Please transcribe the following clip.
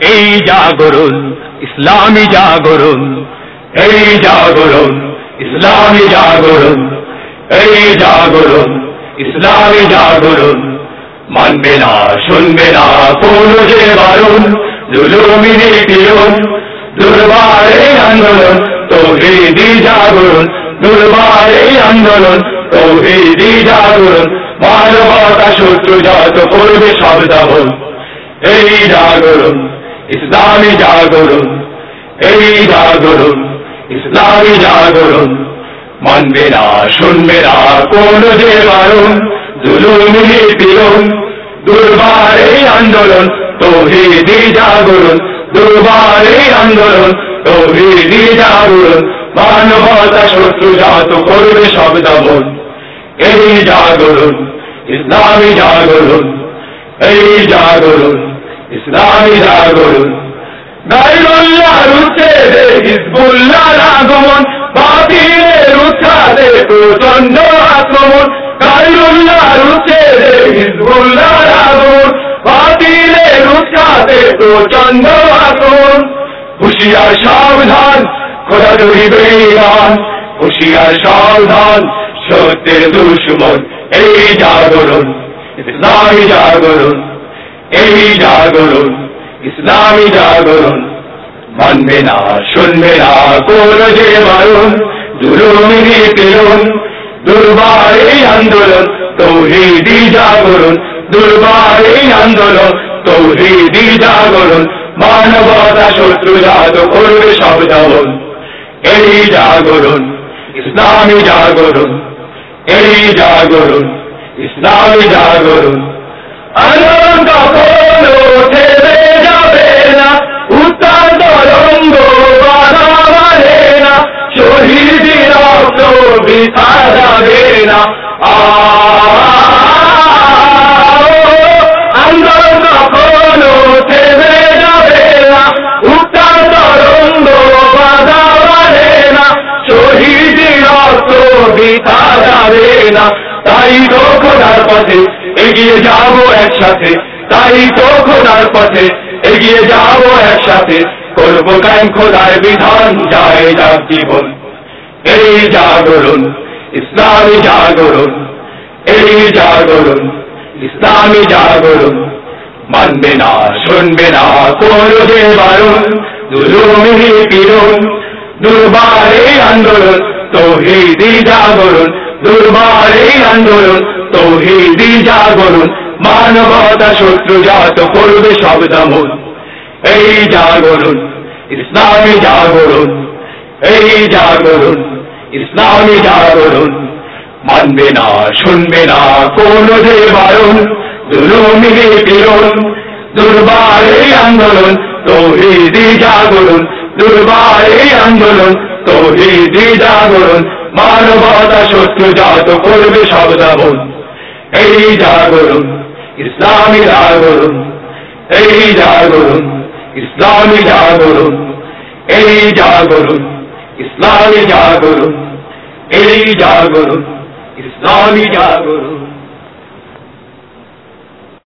এই জাগরণ, ইসলামী জাগরণ, এই জাগরণ, ইসলামী জাগরণ, এই জাগরণ, ইসলামী জাগরণ। মানবে না, শুনবে না, কোন যে বারণ জুলুমি নিপীড়ন দুর্বার আন্দোলন, তৌহিদি জাগরণ, দুর্বার আন্দোলন, তৌহিদি জাগরণ। মানবতা শত্রু যত করবে সব দাবন এই জাগরণ ইসলামী জাগরণ এই জাগরণ ইসলামী জাগরণ মানবে না, শুনবে না, কোন যে বারণ জুলুমি নিপীড়ন, দুর্বার এই আন্দোলন, তৌহিদি জাগরণ, দুর্বার এই আন্দোলন, তৌহিদি জাগরণ, মানবতা শত্রু জাত করবে সব দমন। এই জাগরণ, ইসলামী জাগরণ, এই জাগরণ ইসলামী জাগরণ গাইরুল্লাহর আগমন প্রচণ্ড আক্রমণ। গাইরুল্লাহর উচ্ছেদে হিজবুল্লাহর আগমন, বাতিলের উচ্ছাদে প্রচণ্ড আক্রমণ। হুশিয়ার সাবধান ইমান হুশিয়ার সাবধান, সত্যের দুশ্মন, এই জাগরণ, ইসলামী জাগরণ। এই জাগরণ ইসলামী জাগরণ মানবে না, শুনবে না, কোন যে বারণ জুলুমিনি পেরন। দুর্বার এই আন্দোলন, তৌহিদি জাগরণ দুর্বার এই আন্দোলন, তৌহিদি জাগরণ মানবতা শত্রু জাত করবে সব দমন এই জাগরণ ইসলামী জাগরণ এই জাগরণ ইসলামী জাগরণ তাই তো খোদার পথে এগিয়ে যাব একসাথে। তাই তো খোদার পথে এগিয়ে যাব একসাথে। করব কায়েম খোদার বিধান? যায় যাক জীবন। এই জাগরণ, ইসলামী জাগরণ, এই জাগরণ, ইসলামী জাগরণ। মানবে না, শুনবে না যে বারণ আন্দোলন, তৌহিদি জাগরণ, দুর্বার আন্দোলন, তৌহিদি জাগরণ। মানবতা শত্রু জাত করবে সব দমন। এই জাগরণ, ইসলামী জাগরণ, এই জাগরণ। ইসলামী জাগরণ মানবে না, শুনবে না, কোন যে বারণ দুলুমিনি পীড়ন দুর্বার আন্দোলন, তৌহিদি জাগরণ, দুর্বার আন্দোলন, তৌহিদি জাগরণ, মানবতা শত্রু জাত করবে সব দাবন। এই জাগরণ, ইসলামী জাগরণ, এই জাগরণ, ইসলামী জাগরণ, এই জাগরণ ইসলামী জাগরণ এই জাগরণ ইসলামী জাগরণ